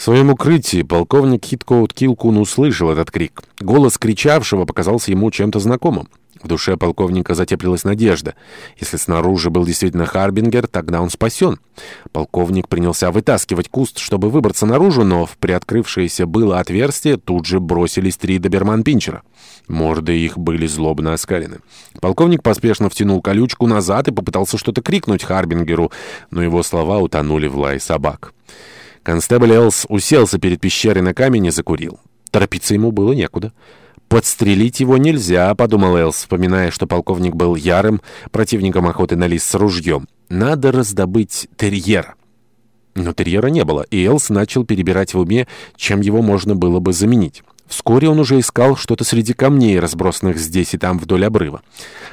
В своем укрытии полковник Хиткоут Килкун услышал этот крик. Голос кричавшего показался ему чем-то знакомым. В душе полковника затеплилась надежда. Если снаружи был действительно Харбингер, тогда он спасен. Полковник принялся вытаскивать куст, чтобы выбраться наружу, но в приоткрывшееся было отверстие тут же бросились три доберман-пинчера. Морды их были злобно оскалены. Полковник поспешно втянул колючку назад и попытался что-то крикнуть Харбингеру, но его слова утонули в лай собак. Констебль Элс уселся перед пещерой на камень и закурил. Торопиться ему было некуда. «Подстрелить его нельзя», — подумал Элс, вспоминая, что полковник был ярым противником охоты на лис с ружьем. «Надо раздобыть терьера». Но терьера не было, и Элс начал перебирать в уме, чем его можно было бы заменить. Вскоре он уже искал что-то среди камней, разбросанных здесь и там вдоль обрыва.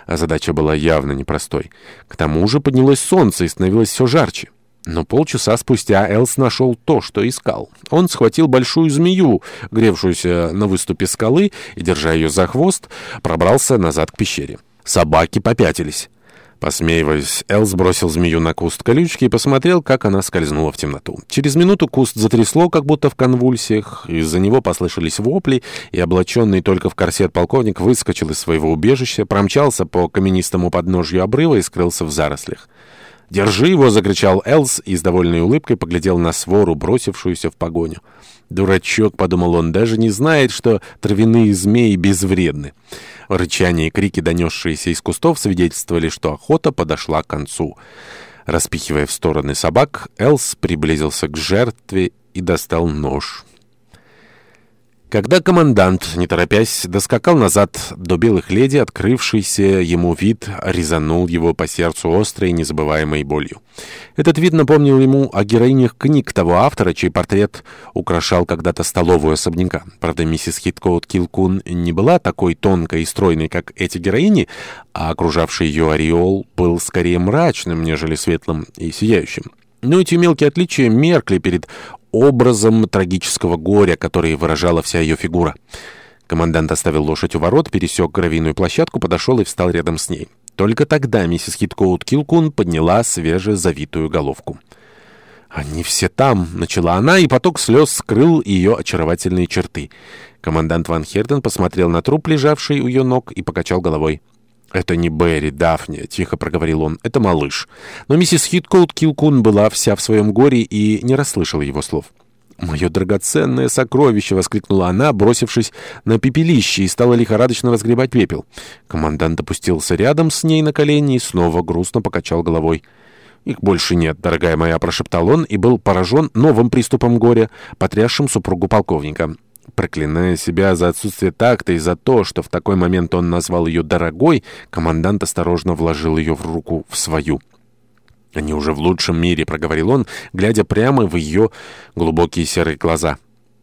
А задача была явно непростой. К тому же поднялось солнце и становилось все жарче. Но полчаса спустя Элс нашел то, что искал. Он схватил большую змею, гревшуюся на выступе скалы, и, держа ее за хвост, пробрался назад к пещере. Собаки попятились. Посмеиваясь, Элс бросил змею на куст колючки и посмотрел, как она скользнула в темноту. Через минуту куст затрясло, как будто в конвульсиях. Из-за него послышались вопли, и облаченный только в корсет полковник выскочил из своего убежища, промчался по каменистому подножью обрыва и скрылся в зарослях. «Держи его!» — закричал Элс и с довольной улыбкой поглядел на свору, бросившуюся в погоню. «Дурачок!» — подумал он, — даже не знает, что травяные змеи безвредны. Рычание и крики, донесшиеся из кустов, свидетельствовали, что охота подошла к концу. Распихивая в стороны собак, Элс приблизился к жертве и достал нож. Когда командант, не торопясь, доскакал назад до белых леди, открывшийся ему вид резанул его по сердцу острой незабываемой болью. Этот вид напомнил ему о героинях книг того автора, чей портрет украшал когда-то столовую особняка. Правда, миссис Хиткоут Килкун не была такой тонкой и стройной, как эти героини, а окружавший ее ореол был скорее мрачным, нежели светлым и сияющим. Но эти мелкие отличия меркли перед образом трагического горя, который выражала вся ее фигура. Командант оставил лошадь у ворот, пересек гравийную площадку, подошел и встал рядом с ней. Только тогда миссис Хиткоут Килкун подняла свежезавитую головку. «Они все там!» — начала она, и поток слез скрыл ее очаровательные черты. Командант Ван Херден посмотрел на труп, лежавший у ее ног, и покачал головой. «Это не Берри, Дафни», — тихо проговорил он, — «это малыш». Но миссис Хиткоут Килкун была вся в своем горе и не расслышала его слов. «Мое драгоценное сокровище!» — воскликнула она, бросившись на пепелище, и стала лихорадочно разгребать пепел. Командант опустился рядом с ней на колени и снова грустно покачал головой. «Их больше нет, дорогая моя», — прошептал он и был поражен новым приступом горя, потрясшим супругу полковника. Проклиная себя за отсутствие такта и за то, что в такой момент он назвал ее «дорогой», командант осторожно вложил ее в руку в свою. «Они уже в лучшем мире», — проговорил он, глядя прямо в ее глубокие серые глаза.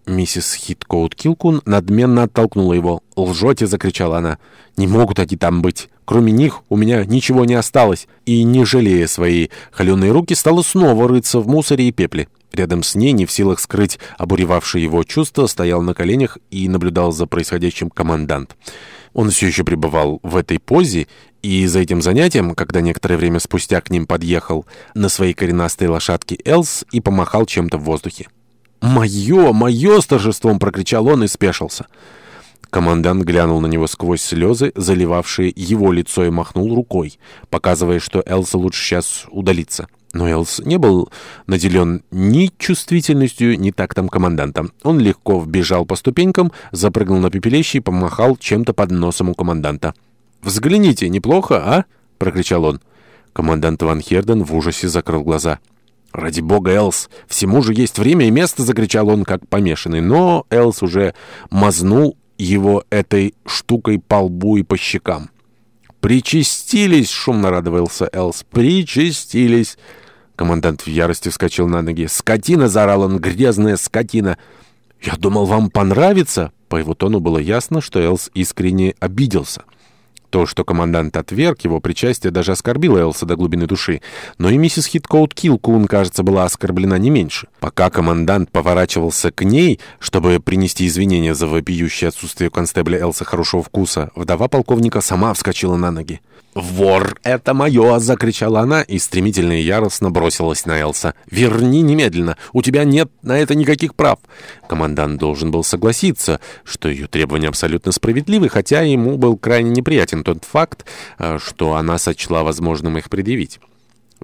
Миссис Хиткоут Килкун надменно оттолкнула его. «Лжете!» — закричала она. «Не могут они там быть!» Кроме них у меня ничего не осталось, и, не жалея свои холеные руки, стала снова рыться в мусоре и пепле. Рядом с ней, не в силах скрыть обуревавшее его чувство, стоял на коленях и наблюдал за происходящим командант. Он все еще пребывал в этой позе, и за этим занятием, когда некоторое время спустя к ним подъехал на своей коренастой лошадке Элс и помахал чем-то в воздухе. «Мое! Мое!» — с торжеством прокричал он и спешился. Командант глянул на него сквозь слезы, заливавшие его лицо, и махнул рукой, показывая, что Элса лучше сейчас удалиться. Но Элс не был наделен ни чувствительностью, ни тактом команданта. Он легко вбежал по ступенькам, запрыгнул на пепелище и помахал чем-то под носом у команданта. «Взгляните, неплохо, а?» — прокричал он. Командант Ван Херден в ужасе закрыл глаза. «Ради бога, Элс! Всему же есть время и место!» — закричал он, как помешанный. Но Элс уже мазнул его этой штукой по лбу и по щекам. «Причастились!» — шумно радовался Элс. «Причастились!» Командант в ярости вскочил на ноги. «Скотина!» — заорал он. «Грязная скотина!» «Я думал, вам понравится!» По его тону было ясно, что Элс искренне обиделся. То, что командант отверг его причастие, даже оскорбило Элса до глубины души. Но и миссис Хиткоут Килкун, кажется, была оскорблена не меньше. Пока командант поворачивался к ней, чтобы принести извинения за вопиющее отсутствие констебля Элса хорошего вкуса, вдова полковника сама вскочила на ноги. «Вор! Это мое!» — закричала она и стремительно и яростно бросилась на Элса. «Верни немедленно! У тебя нет на это никаких прав!» Командант должен был согласиться, что ее требования абсолютно справедливы, хотя ему был крайне неприятен тот факт, э, что она сочла возможным их предъявить.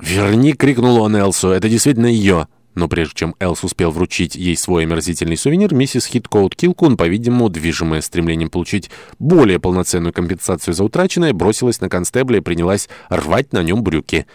«Верни!» — крикнул он Элсу. «Это действительно ее!» Но прежде чем Элс успел вручить ей свой омерзительный сувенир, миссис Хиткоут Килкун, по-видимому, движимая стремлением получить более полноценную компенсацию за утраченное, бросилась на констебля и принялась рвать на нем брюки.